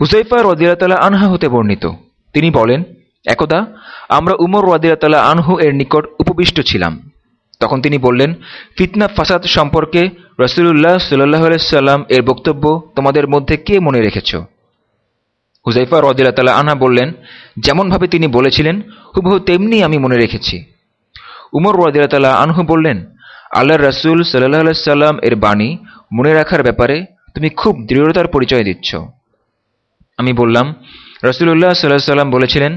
হুজাইফা রদিয়াতালা আনহা হতে বর্ণিত। তিনি বলেন, একদা আমরা উমর রদিয়াতালা আনহু এর নিকট উপবিষ্ট ছিলাম। তখন তিনি বললেন, ফিতনা ফাসাদ সম্পর্কে রসুল্লাহ সাল্লাহ সাল্লাম এর বক্তব্য তোমাদের মধ্যে কে মনে রেখেছ? হুজাইফা রদিল্লা আনহা বললেন, যেমনভাবে তিনি বলেছিলেন, হুবহু তেমনি আমি মনে রেখেছি। উমর রদিল্লা আনহু বললেন আল্লাহ রসুল সাল্লাহ সাল্লাম এর বাণী মনে রাখার ব্যাপারে তুমি খুব দৃঢ়তার পরিচয় দিচ্ছ। আমি বললাম রসুল্লাহ সাল্লাহ সাল্লাম বলেছিলেন,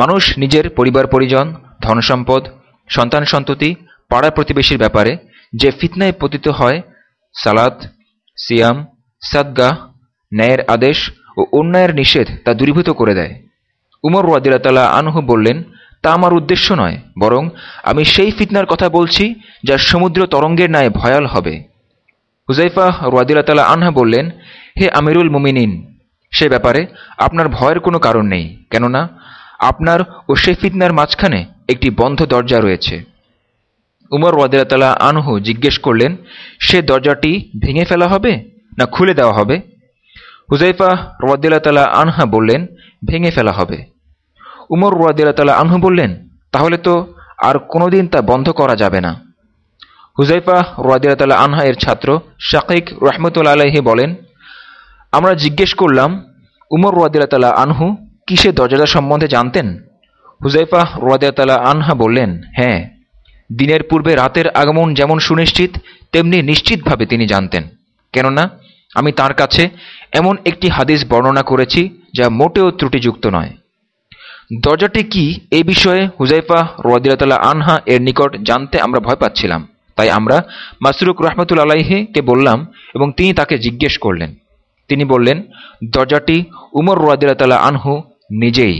মানুষ নিজের পরিবার, পরিজন, ধন সম্পদ, সন্তান সন্ততি পাড়া প্রতিবেশীর ব্যাপারে যে ফিতনায় পতিত হয় সালাত সিয়াম, সাদগাহ, ন্যায়ের আদেশ ও অন্যায়ের নিষেধ তা দূরীভূত করে দেয়। উমর ওয়াদিরাতাল্লাহ আনহু বললেন, তা আমার উদ্দেশ্য নয়, বরং আমি সেই ফিতনার কথা বলছি যা সমুদ্র তরঙ্গের ন্যায় ভয়াল হবে। হুজাইফা রোয়াদিল্লা আনহা বললেন, হে আমিরুল মুমিনিন সে ব্যাপারে আপনার ভয়ের কোনো কারণ নেই, কেননা আপনার ও সে ফিতনার মাঝখানে একটি বন্ধ দরজা রয়েছে। উমর ওয়াদিল্লা আনহু জিজ্ঞেস করলেন, সে দরজাটি ভেঙে ফেলা হবে না খুলে দেওয়া হবে? হুজাইফা রোয়াদিল্লা আনহা বললেন, ভেঙে ফেলা হবে। উমর রোয়াদিল্লা আনহু বললেন, তাহলে তো আর কোনোদিন তা বন্ধ করা যাবে না। হুজাইফা রোয়াদিল্লা আনহা এর ছাত্র শাকিক রহমতুল্লা আলাহি বলেন, আমরা জিজ্ঞেস করলাম উমর রোয়াদিল্লা আনহু কিসে দরজাটা সম্বন্ধে জানতেন? হুজাইফা রোয়াদিল্লা আনহা বললেন হ্যাঁ দিনের পূর্বে রাতের আগমন যেমন সুনিশ্চিত, তেমনি নিশ্চিতভাবে তিনি জানতেন। কেননা, আমি তার কাছে এমন একটি হাদিস বর্ণনা করেছি যা মোটেও ত্রুটিযুক্ত নয়। দরজাটি কি এই বিষয়ে হুজাইফা রোয়াদিল্লা আনহা এর নিকট জানতে আমরা ভয় পাচ্ছিলাম? তাই আমরা মাসরুক রহমতুল আলাইহিকে বললাম এবং তিনি তাকে জিজ্ঞেস করলেন। তিনি বললেন দরজাটি উমর রোয়াদিল্লা আনহু নিজেই।